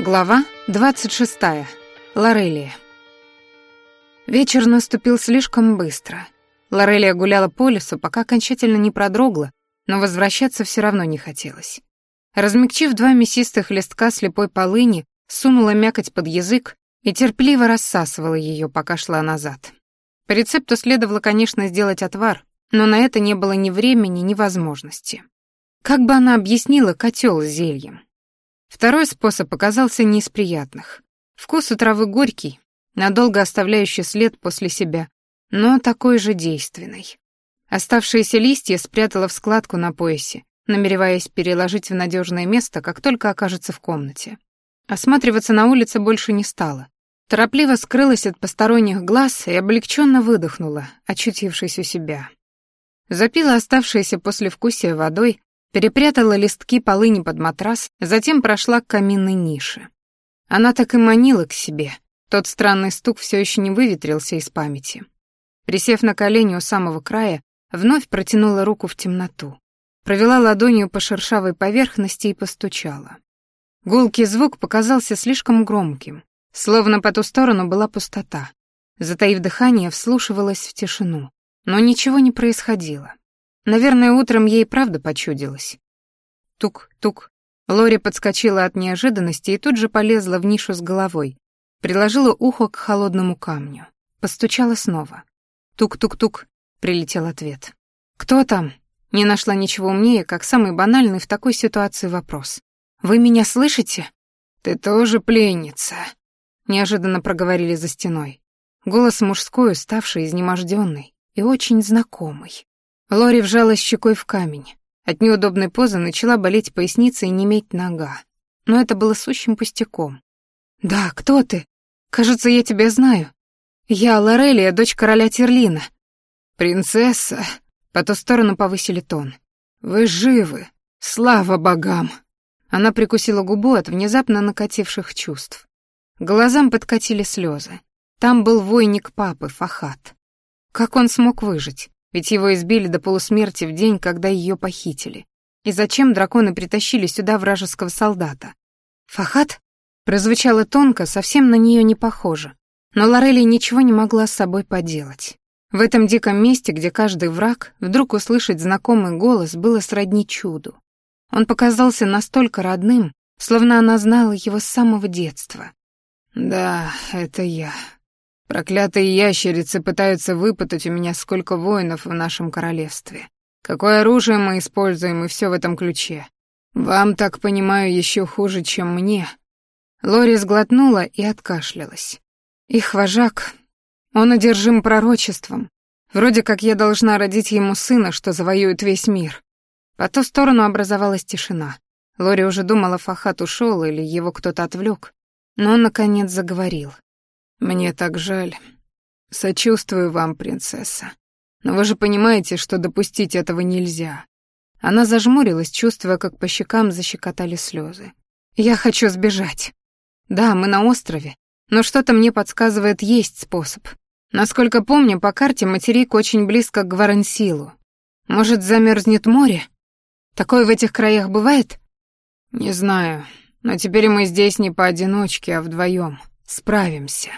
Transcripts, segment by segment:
Глава 26. Лорелия. Вечер наступил слишком быстро. Лорелия гуляла по лесу, пока окончательно не продрогла, но возвращаться все равно не хотелось. Размягчив два мясистых листка слепой полыни, сунула мякоть под язык и терпеливо рассасывала ее, пока шла назад. По рецепту следовало, конечно, сделать отвар, но на это не было ни времени, ни возможности. Как бы она объяснила котел с зельем? Второй способ оказался не из приятных. Вкус у травы горький, надолго оставляющий след после себя, но такой же действенный. Оставшиеся листья спрятала в складку на поясе, намереваясь переложить в надежное место, как только окажется в комнате. Осматриваться на улице больше не стала. Торопливо скрылась от посторонних глаз и облегченно выдохнула, очутившись у себя. Запила оставшееся послевкусие водой, перепрятала листки полыни под матрас, затем прошла к каминной нише. Она так и манила к себе. Тот странный стук все еще не выветрился из памяти. Присев на колени у самого края, вновь протянула руку в темноту. Провела ладонью по шершавой поверхности и постучала. Гулкий звук показался слишком громким, словно по ту сторону была пустота. Затаив дыхание, вслушивалась в тишину, но ничего не происходило. Наверное, утром ей правда почудилось. Тук-тук. Лори подскочила от неожиданности и тут же полезла в нишу с головой. Приложила ухо к холодному камню. Постучала снова. Тук-тук-тук. Прилетел ответ. «Кто там?» Не нашла ничего умнее, как самый банальный в такой ситуации вопрос. «Вы меня слышите?» «Ты тоже пленница», — неожиданно проговорили за стеной. Голос мужской, уставший, изнеможденный и очень знакомый. Лори вжалась щекой в камень. От неудобной позы начала болеть поясница и неметь нога. Но это было сущим пустяком. «Да, кто ты? Кажется, я тебя знаю. Я Лорелия, дочь короля Терлина». «Принцесса», — по ту сторону повысили тон. «Вы живы. Слава богам!» Она прикусила губу от внезапно накативших чувств. Глазам подкатили слезы. Там был войник папы, Фахат. Как он смог выжить? Ведь его избили до полусмерти в день, когда ее похитили. И зачем драконы притащили сюда вражеского солдата? «Фахат?» Прозвучало тонко, совсем на нее не похоже. Но Лорели ничего не могла с собой поделать. В этом диком месте, где каждый враг, вдруг услышать знакомый голос было сродни чуду. Он показался настолько родным, словно она знала его с самого детства. «Да, это я», Проклятые ящерицы пытаются выпытать у меня, сколько воинов в нашем королевстве. Какое оружие мы используем и все в этом ключе. Вам, так понимаю, еще хуже, чем мне. Лори сглотнула и откашлялась. Их вожак, он одержим пророчеством. Вроде как я должна родить ему сына, что завоюет весь мир. По ту сторону образовалась тишина. Лори уже думала, Фахат ушел или его кто-то отвлек, но он, наконец, заговорил. Мне так жаль. Сочувствую вам, принцесса. Но вы же понимаете, что допустить этого нельзя. Она зажмурилась, чувствуя, как по щекам защекотали слезы. Я хочу сбежать. Да, мы на острове, но что-то мне подсказывает, есть способ. Насколько помню, по карте материк очень близко к Гварансилу. Может, замерзнет море? Такое в этих краях бывает? Не знаю, но теперь мы здесь не поодиночке, а вдвоем. Справимся.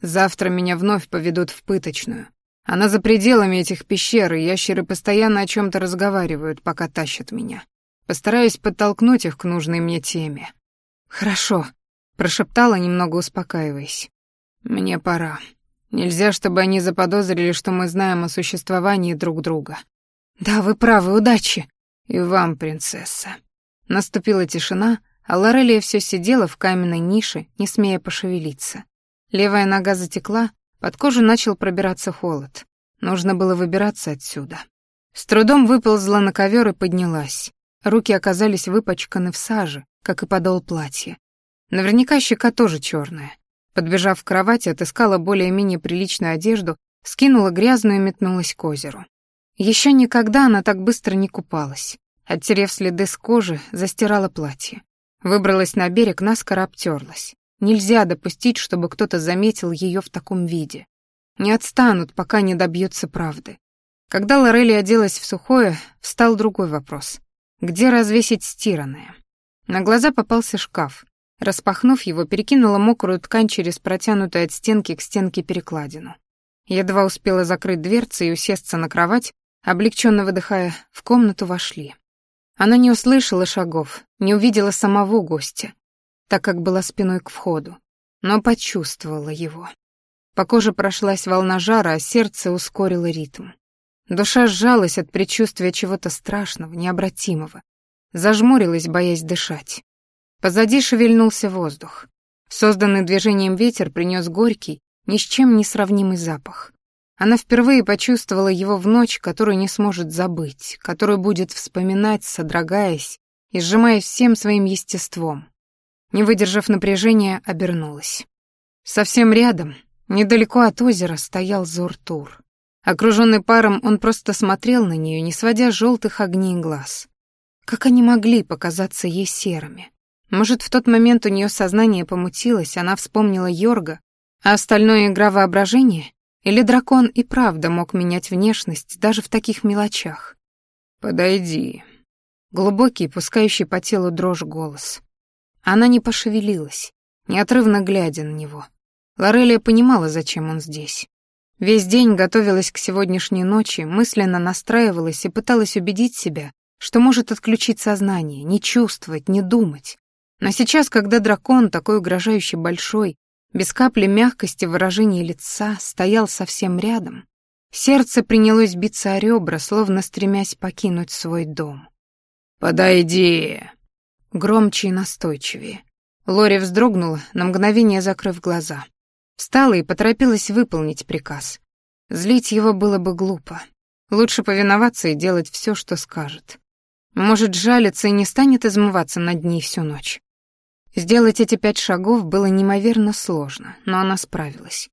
Завтра меня вновь поведут в пыточную. Она за пределами этих пещер, и ящеры постоянно о чем то разговаривают, пока тащат меня. Постараюсь подтолкнуть их к нужной мне теме. «Хорошо», — прошептала, немного успокаиваясь. «Мне пора. Нельзя, чтобы они заподозрили, что мы знаем о существовании друг друга». «Да, вы правы, удачи». «И вам, принцесса». Наступила тишина, а Лорелия все сидела в каменной нише, не смея пошевелиться. Левая нога затекла, под кожу начал пробираться холод. Нужно было выбираться отсюда. С трудом выползла на ковер и поднялась. Руки оказались выпачканы в саже, как и подол платья. Наверняка щека тоже черная. Подбежав к кровати, отыскала более-менее приличную одежду, скинула грязную и метнулась к озеру. Еще никогда она так быстро не купалась. Оттерев следы с кожи, застирала платье. Выбралась на берег, наскоро обтерлась. Нельзя допустить, чтобы кто-то заметил ее в таком виде. Не отстанут, пока не добьются правды. Когда Лорелли оделась в сухое, встал другой вопрос. Где развесить стиранное? На глаза попался шкаф. Распахнув его, перекинула мокрую ткань через протянутую от стенки к стенке перекладину. Едва успела закрыть дверцы и усесться на кровать, облегченно выдыхая, в комнату вошли. Она не услышала шагов, не увидела самого гостя, так как была спиной к входу, но почувствовала его. По коже прошлась волна жара, а сердце ускорило ритм. Душа сжалась от предчувствия чего-то страшного, необратимого. Зажмурилась, боясь дышать. Позади шевельнулся воздух. Созданный движением ветер принес горький, ни с чем не сравнимый запах. Она впервые почувствовала его в ночь, которую не сможет забыть, которую будет вспоминать, содрогаясь и сжимая всем своим естеством. Не выдержав напряжения, обернулась. Совсем рядом, Недалеко от озера стоял Зуртур. Окруженный паром, он просто смотрел на нее, не сводя желтых огней глаз. Как они могли показаться ей серыми? Может, в тот момент у нее сознание помутилось, она вспомнила Йорга, а остальное игра воображения? Или дракон и правда мог менять внешность даже в таких мелочах? «Подойди». Глубокий, пускающий по телу дрожь голос. Она не пошевелилась, неотрывно глядя на него. Лорелия понимала, зачем он здесь. Весь день готовилась к сегодняшней ночи, мысленно настраивалась и пыталась убедить себя, что может отключить сознание, не чувствовать, не думать. Но сейчас, когда дракон, такой угрожающий большой, без капли мягкости выражения лица, стоял совсем рядом, сердце принялось биться о ребра, словно стремясь покинуть свой дом. «Подойди!» Громче и настойчивее. Лори вздрогнула, на мгновение закрыв глаза. Встала и поторопилась выполнить приказ. Злить его было бы глупо. Лучше повиноваться и делать все, что скажет. Может, жалиться и не станет измываться над ней всю ночь. Сделать эти пять шагов было неимоверно сложно, но она справилась.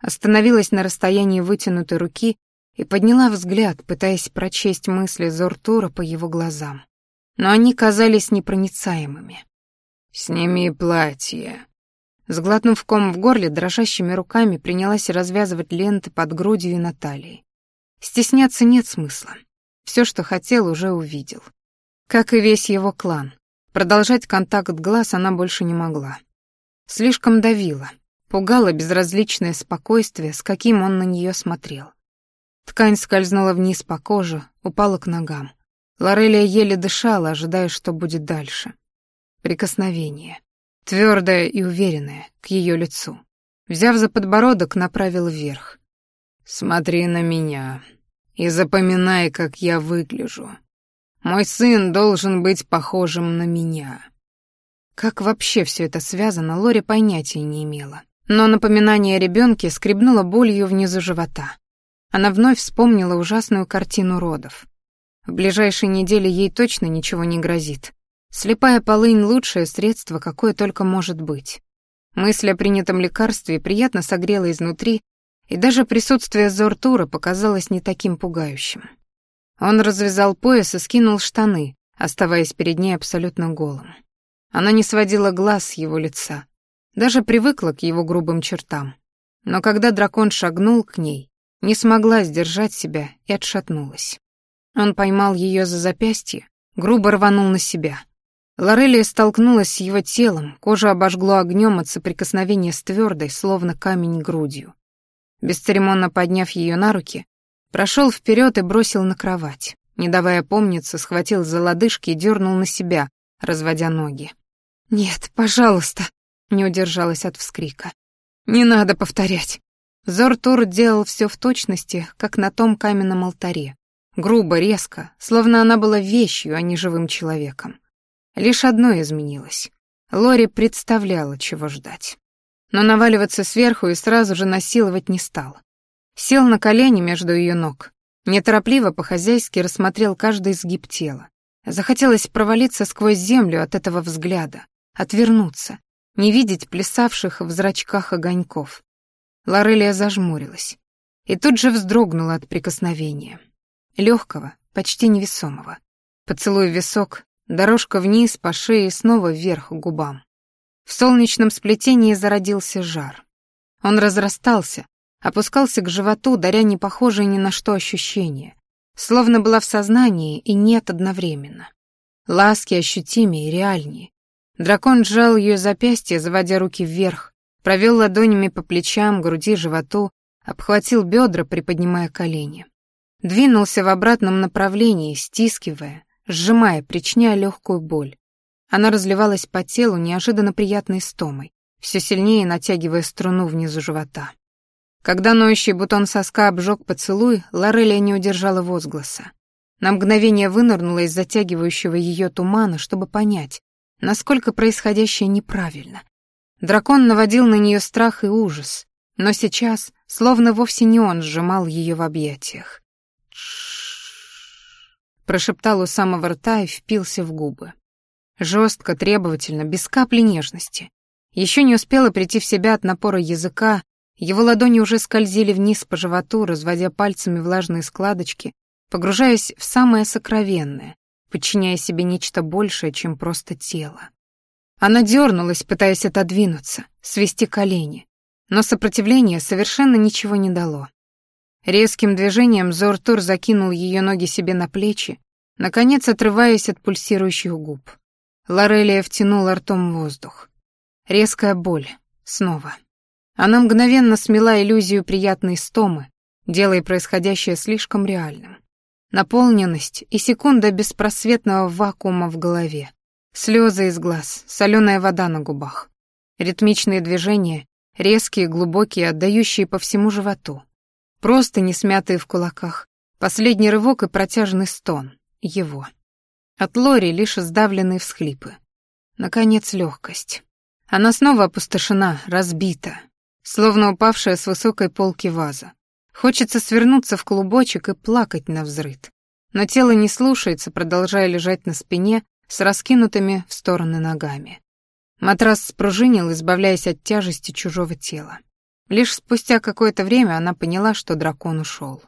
Остановилась на расстоянии вытянутой руки и подняла взгляд, пытаясь прочесть мысли Зортура по его глазам. Но они казались непроницаемыми. «Сними платье», Сглотнув ком в горле, дрожащими руками принялась развязывать ленты под грудью и на талии. Стесняться нет смысла. Все, что хотел, уже увидел. Как и весь его клан. Продолжать контакт глаз она больше не могла. Слишком давила, пугало безразличное спокойствие, с каким он на нее смотрел. Ткань скользнула вниз по коже, упала к ногам. Лорелия еле дышала, ожидая, что будет дальше. Прикосновение твердая и уверенная, к ее лицу. Взяв за подбородок, направил вверх. «Смотри на меня и запоминай, как я выгляжу. Мой сын должен быть похожим на меня». Как вообще все это связано, Лори понятия не имела. Но напоминание о ребенке скребнуло болью внизу живота. Она вновь вспомнила ужасную картину родов. В ближайшие недели ей точно ничего не грозит. Слепая полынь — лучшее средство, какое только может быть. Мысль о принятом лекарстве приятно согрела изнутри, и даже присутствие Зортура показалось не таким пугающим. Он развязал пояс и скинул штаны, оставаясь перед ней абсолютно голым. Она не сводила глаз с его лица, даже привыкла к его грубым чертам. Но когда дракон шагнул к ней, не смогла сдержать себя и отшатнулась. Он поймал ее за запястье, грубо рванул на себя — Лорелия столкнулась с его телом, кожа обожгло огнем от соприкосновения с твердой, словно камень грудью. Бесцеремонно подняв ее на руки, прошел вперед и бросил на кровать. Не давая помниться, схватил за лодыжки и дернул на себя, разводя ноги. «Нет, пожалуйста», — не удержалась от вскрика. «Не надо повторять». Зортур делал все в точности, как на том каменном алтаре. Грубо, резко, словно она была вещью, а не живым человеком. Лишь одно изменилось. Лори представляла, чего ждать. Но наваливаться сверху и сразу же насиловать не стал. Сел на колени между ее ног. Неторопливо по-хозяйски рассмотрел каждый изгиб тела. Захотелось провалиться сквозь землю от этого взгляда, отвернуться, не видеть плясавших в зрачках огоньков. Лорелия зажмурилась и тут же вздрогнула от прикосновения. Легкого, почти невесомого. Поцелуй в висок, Дорожка вниз, по шее, снова вверх к губам. В солнечном сплетении зародился жар. Он разрастался, опускался к животу, даря непохожее ни на что ощущение, словно была в сознании и нет одновременно. Ласки ощутимее и реальнее. Дракон сжал ее запястье, заводя руки вверх, провел ладонями по плечам, груди, животу, обхватил бедра, приподнимая колени. Двинулся в обратном направлении, стискивая, сжимая, причиняя легкую боль. Она разливалась по телу неожиданно приятной стомой, все сильнее натягивая струну внизу живота. Когда ноющий бутон соска обжег поцелуй, Лорелия не удержала возгласа. На мгновение вынырнула из затягивающего ее тумана, чтобы понять, насколько происходящее неправильно. Дракон наводил на нее страх и ужас, но сейчас, словно вовсе не он сжимал ее в объятиях. прошептал у самого рта и впился в губы. Жестко, требовательно, без капли нежности. Еще не успела прийти в себя от напора языка, его ладони уже скользили вниз по животу, разводя пальцами влажные складочки, погружаясь в самое сокровенное, подчиняя себе нечто большее, чем просто тело. Она дернулась, пытаясь отодвинуться, свести колени, но сопротивление совершенно ничего не дало. Резким движением Зортур закинул ее ноги себе на плечи, наконец отрываясь от пульсирующих губ. Лорелия втянула ртом воздух. Резкая боль. Снова. Она мгновенно смела иллюзию приятной стомы, делая происходящее слишком реальным. Наполненность и секунда беспросветного вакуума в голове. Слезы из глаз, соленая вода на губах. Ритмичные движения, резкие, глубокие, отдающие по всему животу. Просто не смятые в кулаках. Последний рывок и протяжный стон. Его. От Лори лишь сдавленные всхлипы. Наконец, легкость. Она снова опустошена, разбита, словно упавшая с высокой полки ваза. Хочется свернуться в клубочек и плакать на взрыд. Но тело не слушается, продолжая лежать на спине с раскинутыми в стороны ногами. Матрас спружинил, избавляясь от тяжести чужого тела. Лишь спустя какое-то время она поняла, что дракон ушел.